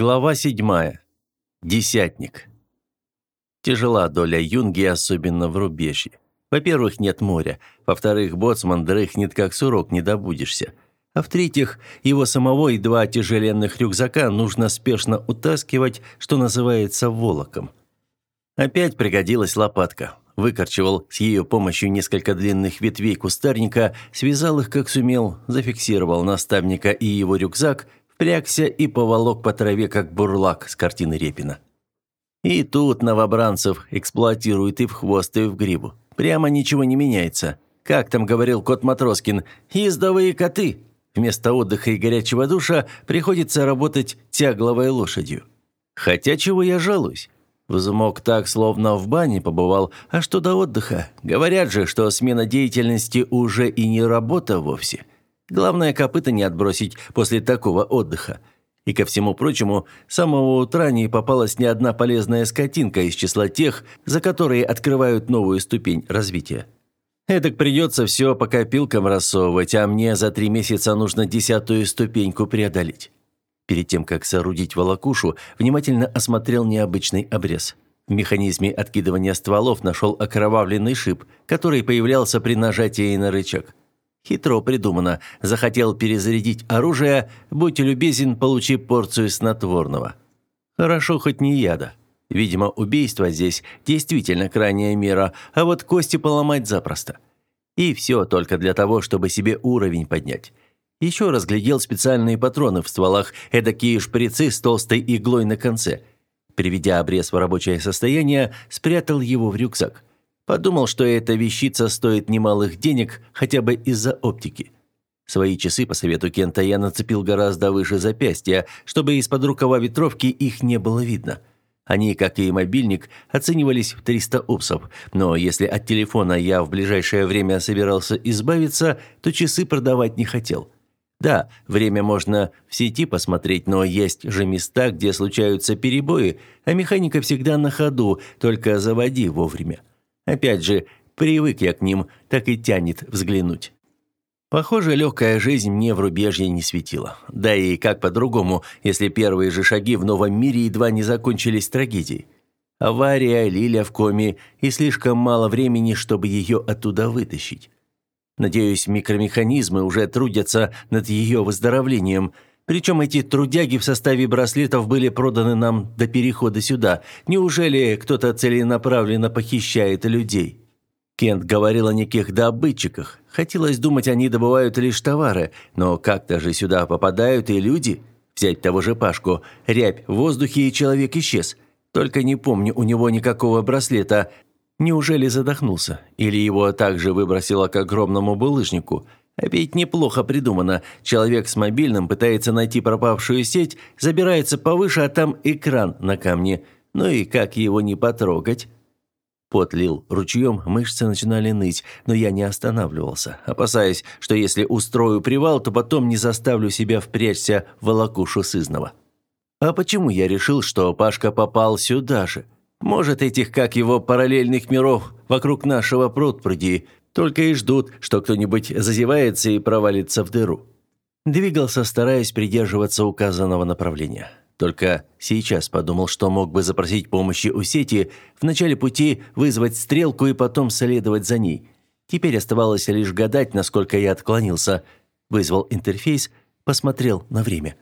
Глава седьмая. Десятник. Тяжела доля юнги, особенно в рубежье. Во-первых, нет моря. Во-вторых, боцман дрыхнет, как сурок, не добудешься. А в-третьих, его самого и два тяжеленных рюкзака нужно спешно утаскивать, что называется, волоком. Опять пригодилась лопатка. Выкорчевал с ее помощью несколько длинных ветвей кустарника, связал их как сумел, зафиксировал наставника и его рюкзак – впрягся и поволок по траве, как бурлак с картины Репина. И тут новобранцев эксплуатируют и в хвост, и в грибу. Прямо ничего не меняется. Как там говорил кот Матроскин, «Ездовые коты». Вместо отдыха и горячего душа приходится работать тягловой лошадью. Хотя чего я жалуюсь? Взмок так, словно в бане побывал, а что до отдыха? Говорят же, что смена деятельности уже и не работа вовсе – Главное, копыта не отбросить после такого отдыха. И ко всему прочему, с самого утра не попалась ни одна полезная скотинка из числа тех, за которые открывают новую ступень развития. Эдак придется все по копилкам рассовывать, а мне за три месяца нужно десятую ступеньку преодолеть. Перед тем, как соорудить волокушу, внимательно осмотрел необычный обрез. В механизме откидывания стволов нашел окровавленный шип, который появлялся при нажатии на рычаг. Хитро придумано. Захотел перезарядить оружие, будь любезен, получи порцию снотворного. Хорошо хоть не яда. Видимо, убийство здесь действительно крайняя мера, а вот кости поломать запросто. И все только для того, чтобы себе уровень поднять. Еще разглядел специальные патроны в стволах, эдакие шприцы с толстой иглой на конце. Приведя обрез в рабочее состояние, спрятал его в рюкзак. Подумал, что эта вещица стоит немалых денег, хотя бы из-за оптики. Свои часы, по совету Кента, я нацепил гораздо выше запястья, чтобы из-под рукава ветровки их не было видно. Они, как и мобильник, оценивались в 300 упсов, но если от телефона я в ближайшее время собирался избавиться, то часы продавать не хотел. Да, время можно в сети посмотреть, но есть же места, где случаются перебои, а механика всегда на ходу, только заводи вовремя. Опять же, привык я к ним, так и тянет взглянуть. Похоже, легкая жизнь мне в рубежье не светила. Да и как по-другому, если первые же шаги в новом мире едва не закончились трагедией. Авария, Лиля в коме и слишком мало времени, чтобы ее оттуда вытащить. Надеюсь, микромеханизмы уже трудятся над ее выздоровлением. Причем эти трудяги в составе браслетов были проданы нам до перехода сюда. Неужели кто-то целенаправленно похищает людей? Кент говорил о неких добытчиках. Хотелось думать, они добывают лишь товары, но как-то же сюда попадают и люди. Взять того же Пашку. Рябь в воздухе, и человек исчез. Только не помню у него никакого браслета. Неужели задохнулся? Или его также выбросило к огромному булыжнику? Ведь неплохо придумано. Человек с мобильным пытается найти пропавшую сеть, забирается повыше, а там экран на камне. Ну и как его не потрогать? Пот лил ручьем, мышцы начинали ныть, но я не останавливался, опасаясь, что если устрою привал, то потом не заставлю себя впрячься в волокушу сызного. А почему я решил, что Пашка попал сюда же? Может, этих, как его, параллельных миров вокруг нашего пруд-пруди – только и ждут, что кто-нибудь зазевается и провалится в дыру. Двигался, стараясь придерживаться указанного направления. Только сейчас подумал, что мог бы запросить помощи у сети, в начале пути вызвать стрелку и потом следовать за ней. Теперь оставалось лишь гадать, насколько я отклонился. Вызвал интерфейс, посмотрел на время.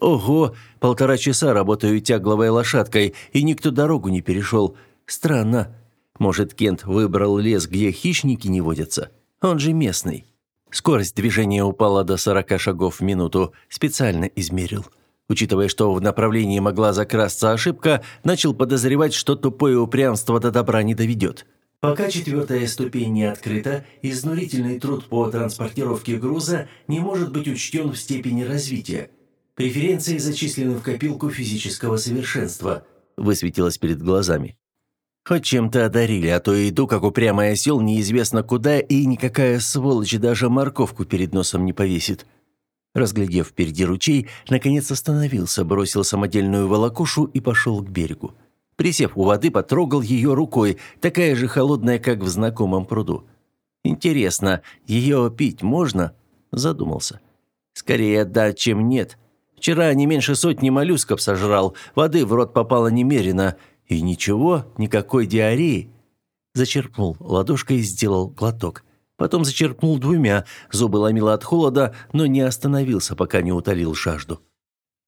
Ого, полтора часа работаю тягловой лошадкой, и никто дорогу не перешел. Странно. Может, Кент выбрал лес, где хищники не водятся? Он же местный. Скорость движения упала до 40 шагов в минуту. Специально измерил. Учитывая, что в направлении могла закрасться ошибка, начал подозревать, что тупое упрямство до добра не доведет. Пока четвертая ступень не открыта, изнурительный труд по транспортировке груза не может быть учтен в степени развития. Преференции зачислены в копилку физического совершенства, высветилось перед глазами. Хоть чем-то одарили, а то иду, как упрямый осел, неизвестно куда, и никакая сволочь даже морковку перед носом не повесит. Разглядев впереди ручей, наконец остановился, бросил самодельную волокушу и пошел к берегу. Присев у воды, потрогал ее рукой, такая же холодная, как в знакомом пруду. «Интересно, ее пить можно?» – задумался. «Скорее да, чем нет. Вчера не меньше сотни моллюсков сожрал, воды в рот попало немерено. И ничего, никакой диареи. Зачерпнул ладошкой и сделал глоток. Потом зачерпнул двумя, зубы ломило от холода, но не остановился, пока не утолил жажду.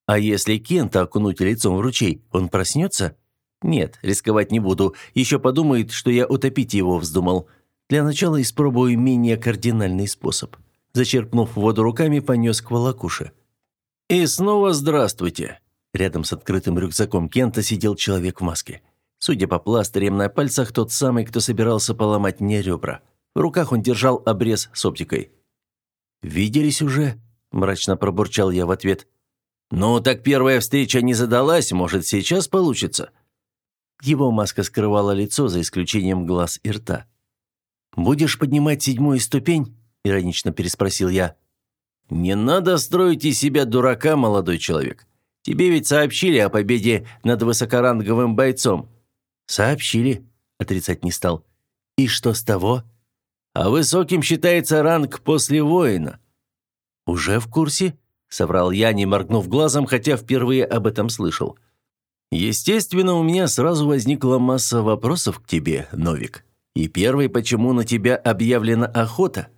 А если Кента окунуть лицом в ручей, он проснется? Нет, рисковать не буду. Еще подумает, что я утопить его вздумал. Для начала испробую менее кардинальный способ. Зачерпнув воду руками, понес к волокуше. И снова здравствуйте. Рядом с открытым рюкзаком Кента сидел человек в маске. Судя по пластырям на пальцах, тот самый, кто собирался поломать мне ребра. В руках он держал обрез с оптикой. «Виделись уже?» – мрачно пробурчал я в ответ. «Ну, так первая встреча не задалась, может, сейчас получится?» Его маска скрывала лицо, за исключением глаз и рта. «Будешь поднимать седьмую ступень?» – иронично переспросил я. «Не надо строить из себя дурака, молодой человек. Тебе ведь сообщили о победе над высокоранговым бойцом». «Сообщили», – отрицать не стал. «И что с того?» а высоким считается ранг после воина». «Уже в курсе?» – соврал я, не моргнув глазом, хотя впервые об этом слышал. «Естественно, у меня сразу возникла масса вопросов к тебе, Новик. И первый, почему на тебя объявлена охота?»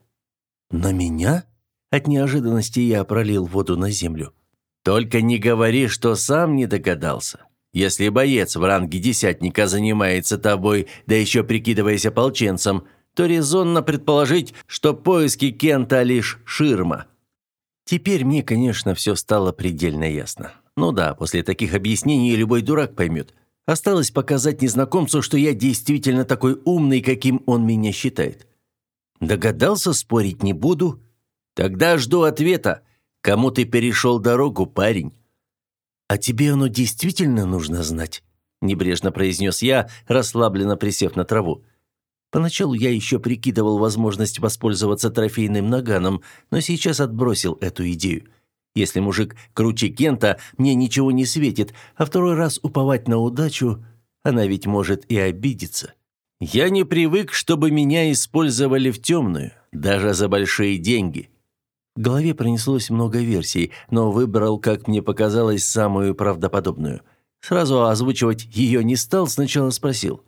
«На меня?» От неожиданности я пролил воду на землю. «Только не говори, что сам не догадался. Если боец в ранге десятника занимается тобой, да еще прикидываясь ополченцем, то резонно предположить, что поиски Кента лишь ширма. Теперь мне, конечно, все стало предельно ясно. Ну да, после таких объяснений любой дурак поймет. Осталось показать незнакомцу, что я действительно такой умный, каким он меня считает. Догадался, спорить не буду. Тогда жду ответа. Кому ты перешел дорогу, парень? А тебе оно действительно нужно знать? Небрежно произнес я, расслабленно присев на траву. Поначалу я еще прикидывал возможность воспользоваться трофейным наганом, но сейчас отбросил эту идею. Если мужик круче Кента, мне ничего не светит, а второй раз уповать на удачу, она ведь может и обидеться. Я не привык, чтобы меня использовали в темную, даже за большие деньги. В голове пронеслось много версий, но выбрал, как мне показалось, самую правдоподобную. Сразу озвучивать ее не стал, сначала спросил.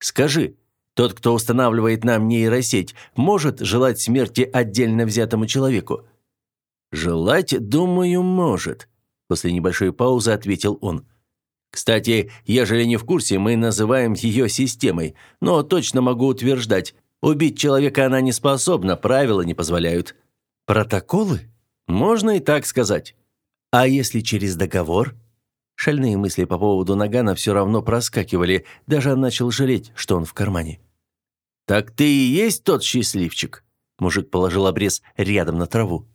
«Скажи, тот, кто устанавливает нам нейросеть, может желать смерти отдельно взятому человеку? Желать, думаю, может, после небольшой паузы ответил он. Кстати, ежели не в курсе, мы называем ее системой, но точно могу утверждать, убить человека она не способна, правила не позволяют. Протоколы? Можно и так сказать. А если через договор? Шальные мысли по поводу Нагана все равно проскакивали, даже начал жалеть, что он в кармане. «Так ты и есть тот счастливчик?» Мужик положил обрез рядом на траву.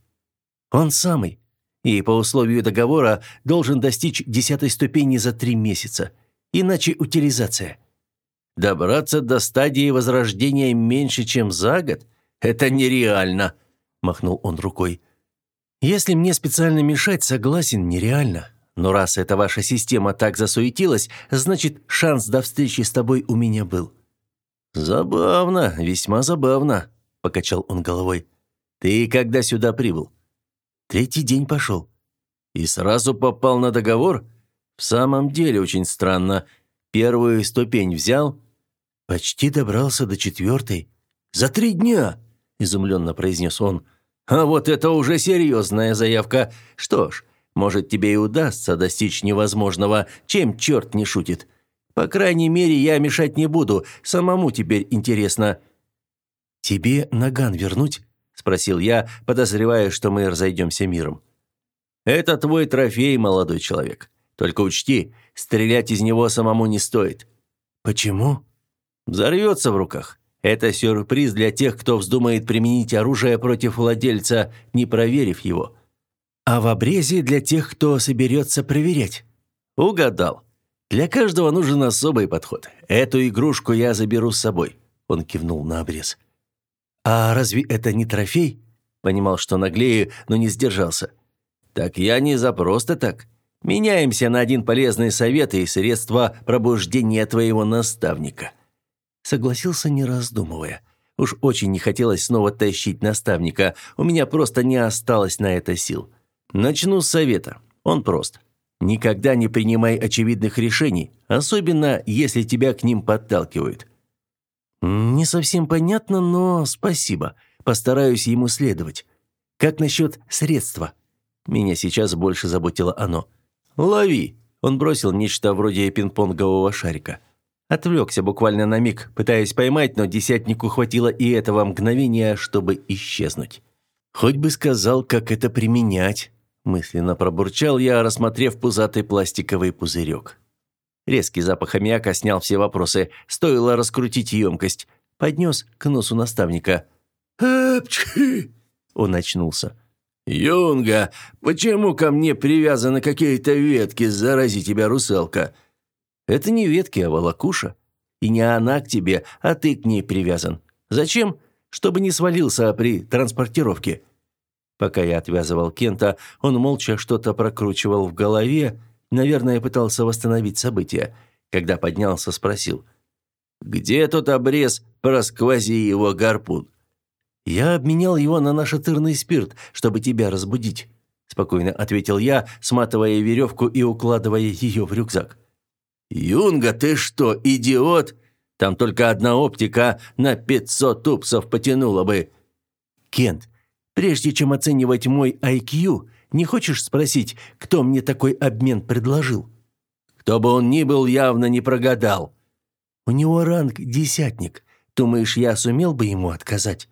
«Он самый. И по условию договора должен достичь десятой ступени за три месяца. Иначе утилизация. Добраться до стадии возрождения меньше, чем за год? Это нереально!» Махнул он рукой. «Если мне специально мешать, согласен, нереально. Но раз эта ваша система так засуетилась, значит, шанс до встречи с тобой у меня был. «Забавно, весьма забавно», — покачал он головой. «Ты когда сюда прибыл?» «Третий день пошел». «И сразу попал на договор?» «В самом деле очень странно. Первую ступень взял?» «Почти добрался до четвертой». «За три дня!» – изумленно произнес он. «А вот это уже серьезная заявка. Что ж, может, тебе и удастся достичь невозможного, чем черт не шутит. По крайней мере, я мешать не буду, самому теперь интересно». «Тебе наган вернуть?» – спросил я, подозревая, что мы разойдемся миром. «Это твой трофей, молодой человек. Только учти, стрелять из него самому не стоит». «Почему?» «Взорвется в руках. Это сюрприз для тех, кто вздумает применить оружие против владельца, не проверив его». «А в обрезе для тех, кто соберется проверять». «Угадал. Для каждого нужен особый подход. Эту игрушку я заберу с собой. Он кивнул на обрез. А разве это не трофей? Понимал, что наглею, но не сдержался. Так я не за просто так. Меняемся на один полезный совет и средства пробуждения твоего наставника. Согласился, не раздумывая. Уж очень не хотелось снова тащить наставника. У меня просто не осталось на это сил. Начну с совета. Он прост. Никогда не принимай очевидных решений, особенно если тебя к ним подталкивают. Не совсем понятно, но спасибо. Постараюсь ему следовать. Как насчет средства? Меня сейчас больше заботило оно. Лови. Он бросил нечто вроде пинг-понгового шарика. Отвлекся буквально на миг, пытаясь поймать, но десятнику хватило и этого мгновения, чтобы исчезнуть. Хоть бы сказал, как это применять, мысленно пробурчал я, рассмотрев пузатый пластиковый пузырек. Резкий запах аммиака снял все вопросы. Стоило раскрутить емкость. Поднес к носу наставника. «Апчхи!» Он очнулся. «Юнга, почему ко мне привязаны какие-то ветки, зарази тебя, русалка?» «Это не ветки, а волокуша. И не она к тебе, а ты к ней привязан. Зачем? Чтобы не свалился при транспортировке». Пока я отвязывал Кента, он молча что-то прокручивал в голове, наверное, пытался восстановить события. Когда поднялся, спросил. «Где тот обрез, просквози его гарпун?» «Я обменял его на наш атырный спирт, чтобы тебя разбудить», спокойно ответил я, сматывая веревку и укладывая ее в рюкзак. «Юнга, ты что, идиот? Там только одна оптика на 500 тупсов потянула бы». «Кент, прежде чем оценивать мой IQ, не хочешь спросить, кто мне такой обмен предложил?» «Кто бы он ни был, явно не прогадал». «У него ранг десятник. Думаешь, я сумел бы ему отказать?»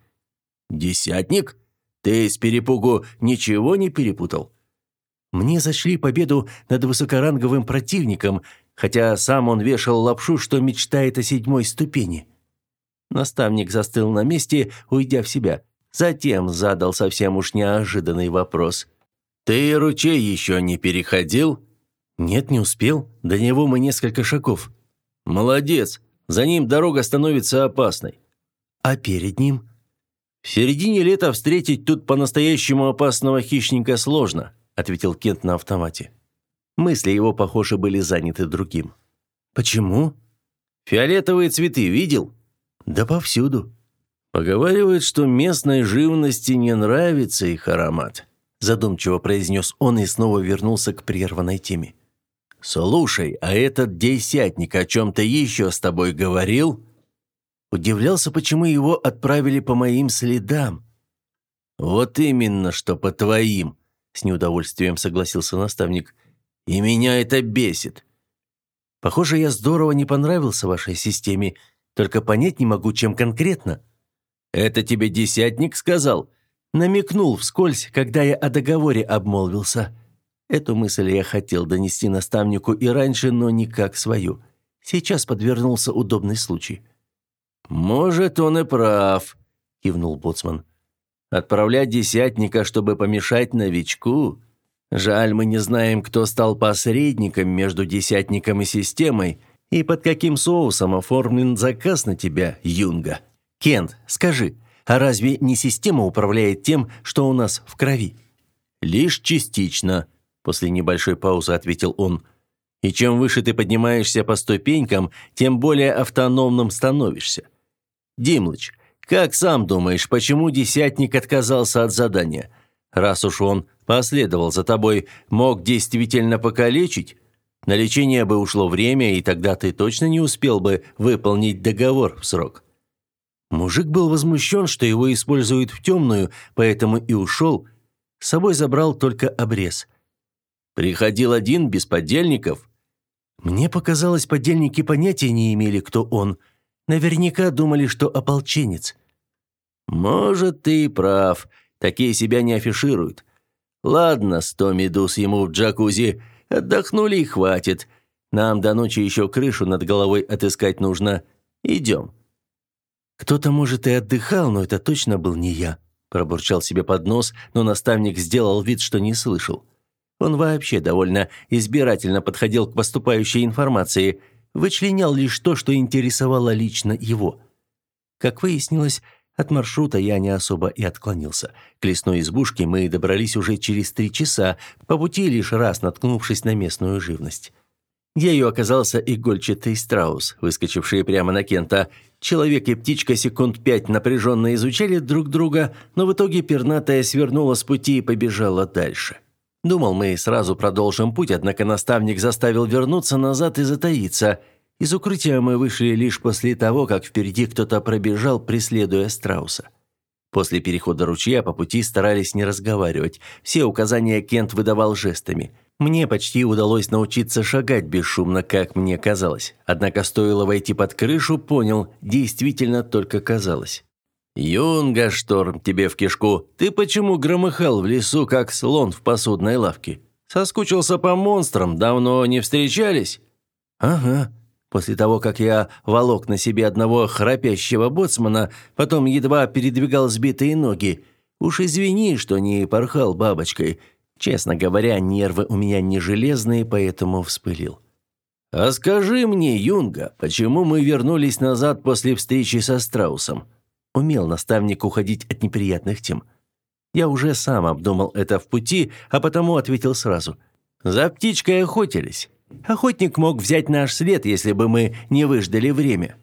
«Десятник? Ты с перепугу ничего не перепутал?» Мне зашли победу над высокоранговым противником, хотя сам он вешал лапшу, что мечтает о седьмой ступени. Наставник застыл на месте, уйдя в себя. Затем задал совсем уж неожиданный вопрос. «Ты ручей еще не переходил?» «Нет, не успел. До него мы несколько шагов». «Молодец. За ним дорога становится опасной». «А перед ним?» «В середине лета встретить тут по-настоящему опасного хищника сложно», ответил Кент на автомате. Мысли его, похоже, были заняты другим. «Почему?» «Фиолетовые цветы видел?» «Да повсюду». «Поговаривают, что местной живности не нравится их аромат», задумчиво произнес он и снова вернулся к прерванной теме. «Слушай, а этот десятник о чем-то еще с тобой говорил?» Удивлялся, почему его отправили по моим следам. «Вот именно, что по твоим», — с неудовольствием согласился наставник. «И меня это бесит». «Похоже, я здорово не понравился вашей системе, только понять не могу, чем конкретно». «Это тебе десятник сказал?» Намекнул вскользь, когда я о договоре обмолвился. Эту мысль я хотел донести наставнику и раньше, но никак свою. Сейчас подвернулся удобный случай. «Может, он и прав», – кивнул боцман. «Отправлять десятника, чтобы помешать новичку? Жаль, мы не знаем, кто стал посредником между десятником и системой, и под каким соусом оформлен заказ на тебя, Юнга. Кент, скажи, а разве не система управляет тем, что у нас в крови?» «Лишь частично», – после небольшой паузы ответил он. «И чем выше ты поднимаешься по ступенькам, тем более автономным становишься. Димлыч, как сам думаешь, почему десятник отказался от задания? Раз уж он последовал за тобой, мог действительно покалечить? На лечение бы ушло время, и тогда ты точно не успел бы выполнить договор в срок. Мужик был возмущен, что его используют в темную, поэтому и ушел. С собой забрал только обрез. Приходил один, без подельников. Мне показалось, подельники понятия не имели, кто он – Наверняка думали, что ополченец. Может, ты прав. Такие себя не афишируют. Ладно, сто медуз ему в джакузи. Отдохнули и хватит. Нам до ночи еще крышу над головой отыскать нужно. Идем. Кто-то, может, и отдыхал, но это точно был не я. Пробурчал себе под нос, но наставник сделал вид, что не слышал. Он вообще довольно избирательно подходил к поступающей информации – вычленял лишь то, что интересовало лично его. Как выяснилось, от маршрута я не особо и отклонился. К лесной избушке мы добрались уже через три часа, по пути лишь раз наткнувшись на местную живность. Ею оказался игольчатый страус, выскочивший прямо на Кента. Человек и птичка секунд пять напряженно изучали друг друга, но в итоге пернатая свернула с пути и побежала дальше. Думал, мы сразу продолжим путь, однако наставник заставил вернуться назад и затаиться. Из укрытия мы вышли лишь после того, как впереди кто-то пробежал, преследуя страуса. После перехода ручья по пути старались не разговаривать. Все указания Кент выдавал жестами. Мне почти удалось научиться шагать бесшумно, как мне казалось. Однако стоило войти под крышу, понял, действительно только казалось. «Юнга, шторм тебе в кишку! Ты почему громыхал в лесу, как слон в посудной лавке? Соскучился по монстрам, давно не встречались?» «Ага», После того, как я волок на себе одного храпящего боцмана, потом едва передвигал сбитые ноги. Уж извини, что не порхал бабочкой. Честно говоря, нервы у меня не железные, поэтому вспылил. «А скажи мне, Юнга, почему мы вернулись назад после встречи со Страусом?» Умел наставник уходить от неприятных тем. Я уже сам обдумал это в пути, а потому ответил сразу. «За птичкой охотились. Охотник мог взять наш след, если бы мы не выждали время».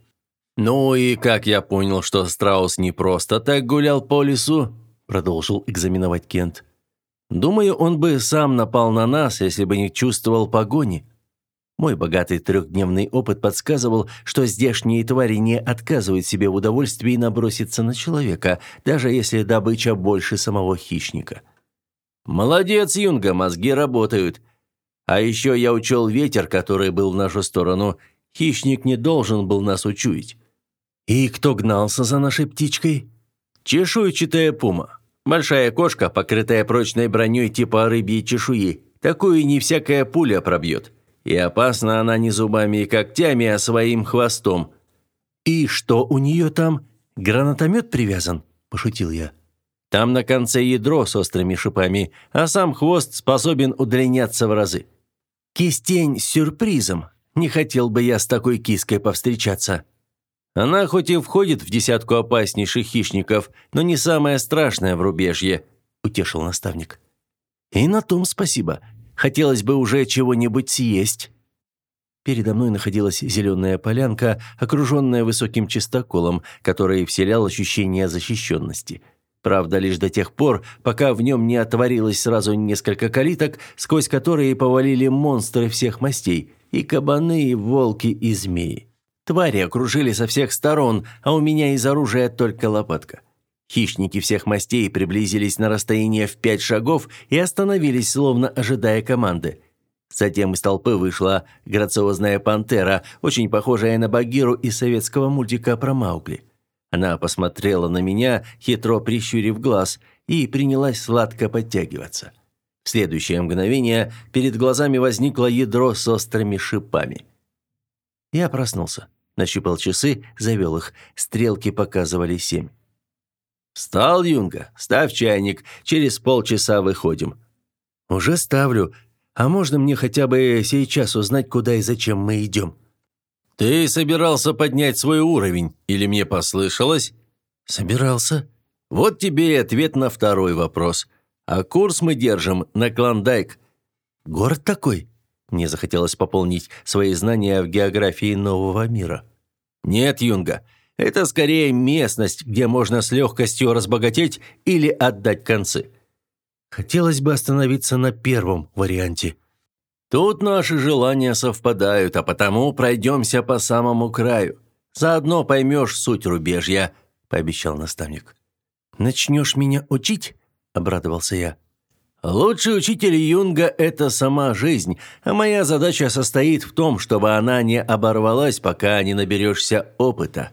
«Ну и как я понял, что страус не просто так гулял по лесу?» продолжил экзаменовать Кент. «Думаю, он бы сам напал на нас, если бы не чувствовал погони. Мой богатый трехдневный опыт подсказывал, что здешние твари не отказывают себе в удовольствии наброситься на человека, даже если добыча больше самого хищника. «Молодец, Юнга, мозги работают. А еще я учел ветер, который был в нашу сторону. Хищник не должен был нас учуять. И кто гнался за нашей птичкой? Чешуйчатая пума. Большая кошка, покрытая прочной броней типа рыбьей чешуи. Такую не всякая пуля пробьет. И опасна она не зубами и когтями, а своим хвостом. «И что у нее там? Гранатомет привязан?» – пошутил я. «Там на конце ядро с острыми шипами, а сам хвост способен удлиняться в разы. Кистень с сюрпризом. Не хотел бы я с такой киской повстречаться. Она хоть и входит в десятку опаснейших хищников, но не самая страшная в рубежье», – утешил наставник. «И на том спасибо. Хотелось бы уже чего-нибудь съесть». Передо мной находилась зеленая полянка, окруженная высоким чистоколом, который вселял ощущение защищенности – Правда, лишь до тех пор, пока в нем не отворилось сразу несколько калиток, сквозь которые повалили монстры всех мастей, и кабаны, и волки, и змеи. Твари окружили со всех сторон, а у меня из оружия только лопатка. Хищники всех мастей приблизились на расстояние в пять шагов и остановились, словно ожидая команды. Затем из толпы вышла грациозная пантера, очень похожая на Багиру из советского мультика про Маугли. Она посмотрела на меня, хитро прищурив глаз, и принялась сладко подтягиваться. В следующее мгновение перед глазами возникло ядро с острыми шипами. Я проснулся, нащупал часы, завел их. Стрелки показывали семь. «Встал, Юнга, ставь чайник, через полчаса выходим». «Уже ставлю. А можно мне хотя бы сейчас узнать, куда и зачем мы идем?» «Ты собирался поднять свой уровень, или мне послышалось?» «Собирался». «Вот тебе и ответ на второй вопрос. А курс мы держим на Клондайк». «Город такой?» Мне захотелось пополнить свои знания в географии нового мира. «Нет, Юнга, это скорее местность, где можно с легкостью разбогатеть или отдать концы». Хотелось бы остановиться на первом варианте – Тут наши желания совпадают, а потому пройдемся по самому краю. Заодно поймешь суть рубежья», – пообещал наставник. «Начнешь меня учить?» – обрадовался я. «Лучший учитель Юнга – это сама жизнь, а моя задача состоит в том, чтобы она не оборвалась, пока не наберешься опыта».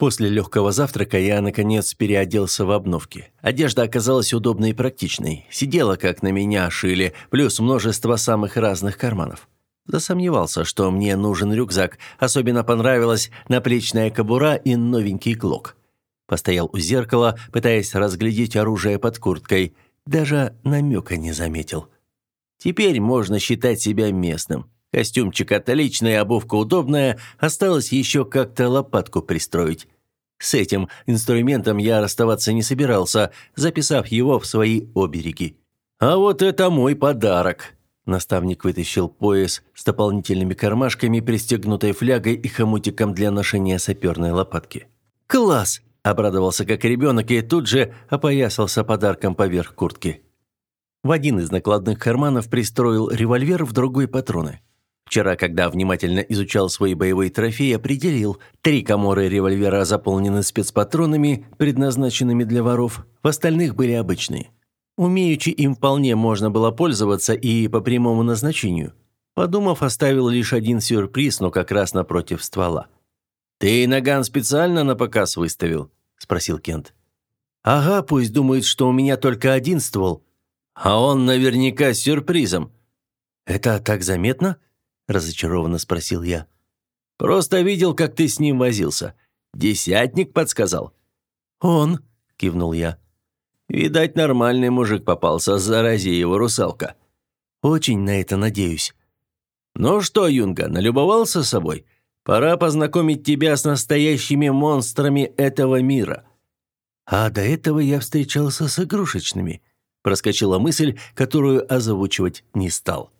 После легкого завтрака я, наконец, переоделся в обновки. Одежда оказалась удобной и практичной. Сидела, как на меня шили, плюс множество самых разных карманов. Засомневался, что мне нужен рюкзак. Особенно понравилась наплечная кобура и новенький клок. Постоял у зеркала, пытаясь разглядеть оружие под курткой. Даже намека не заметил. Теперь можно считать себя местным. Костюмчик отличный, обувка удобная, осталось еще как-то лопатку пристроить. С этим инструментом я расставаться не собирался, записав его в свои обереги. А вот это мой подарок. Наставник вытащил пояс с дополнительными кармашками, пристегнутой флягой и хомутиком для ношения саперной лопатки. «Класс!» – обрадовался как ребенок и тут же опоясался подарком поверх куртки. В один из накладных карманов пристроил револьвер, в другой – патроны. Вчера, когда внимательно изучал свой боевой трофей, определил, три коморы револьвера заполнены спецпатронами, предназначенными для воров, в остальных были обычные. Умеючи им вполне можно было пользоваться и по прямому назначению. Подумав, оставил лишь один сюрприз, но как раз напротив ствола. «Ты наган специально на показ выставил?» – спросил Кент. «Ага, пусть думает, что у меня только один ствол. А он наверняка с сюрпризом». «Это так заметно?» – разочарованно спросил я. «Просто видел, как ты с ним возился. Десятник подсказал». «Он», – кивнул я. «Видать, нормальный мужик попался, зарази его русалка». «Очень на это надеюсь». «Ну что, Юнга, налюбовался собой? Пора познакомить тебя с настоящими монстрами этого мира». «А до этого я встречался с игрушечными», – проскочила мысль, которую озвучивать не стал.